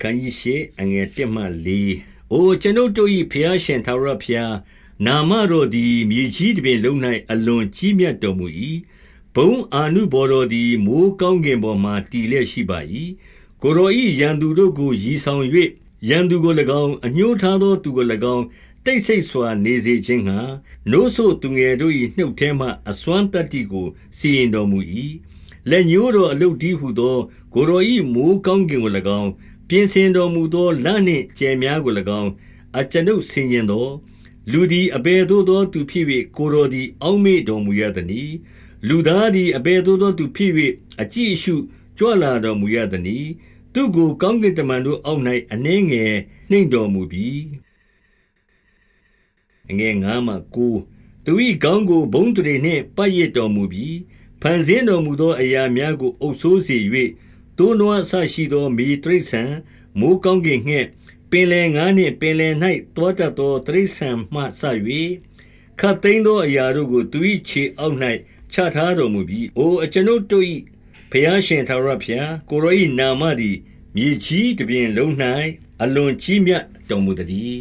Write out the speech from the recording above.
ခန်းကြီးရှိအငယ်1မှ4အိုကျွန်ုပ်တို့၏ဖျားရှင်သာရဖျားနာမတော်သည်မြေကြီးတစ်ပြင်လုံး၌အလွန်ကြီးမြတ်တော်မူ၏ဘုံအာနုဘော်တော်သည်မိုးကောင်းကင်ပေါ်မှတည်လျက်ရှိပါ၏ကိုရောဤရန်သူတို့ကိုရည်ဆောင်၍ရန်သူကို၎င်းအညှိုးထားသောသူကို၎င်းတိတ်ဆိတ်စွာနေစေခြင်းငှာနိုးဆိုသူငယ်တို့၏နှုတ်ထဲမှအစွမ်းတတ္တိကိုစီရင်တော်မူ၏လက်ညိုးတော်အလုတ်တီးဟုသောကိုရောဤမိုးကောင်းကင်ကို၎င်း ပြင်ဆင်တော်မူသောလနှင့်ကြယ်များကို၎င်းအကျွန်ုပ်ဆင်ញင်သော လူသည်အဘယ်သို့သောသူဖြစ်၍ကိုရောသည် အောက်မေ့တော်မူရသည်။လူသားသည်အဘယ်သို့သောသူဖြစ်၍အကြည့်အရှုကြွလာတော်မူရသည်။သူကိုကောင်းကင်တမန်တို့အောက်၌အနှဲငယ်နှိမ့်တော်မူပြီ။အငယ်9မှ9သူ၏ကောင်းကိုဘုံတရေနှင့်ပတ်ရတော်မူပြီးဖန်ဆင်းတော်မူသောအရာများကိုအုပ်ဆိုးစေ၍ တိုးနွားဆရှိသောမိတရိษံမိုးကောင်းကင်ငှက် ပင်လယ်ငါးနှင့် ပင်လယ်၌တောတတ်သောတရိษံမှဆ၍ခတ်သိမ်းသောအရာတို့ကို သူ၏ခြေအောက်၌ချထားတော်မူပြီးအိုအကျွန်ုပ်တို့၏ဘုရားရှင်သာရဖျား ကိုရော၏နာမသည် မြေကြီးတပြင်လုံး၌အလွန်ကြီးမြတ်တော်မူသည်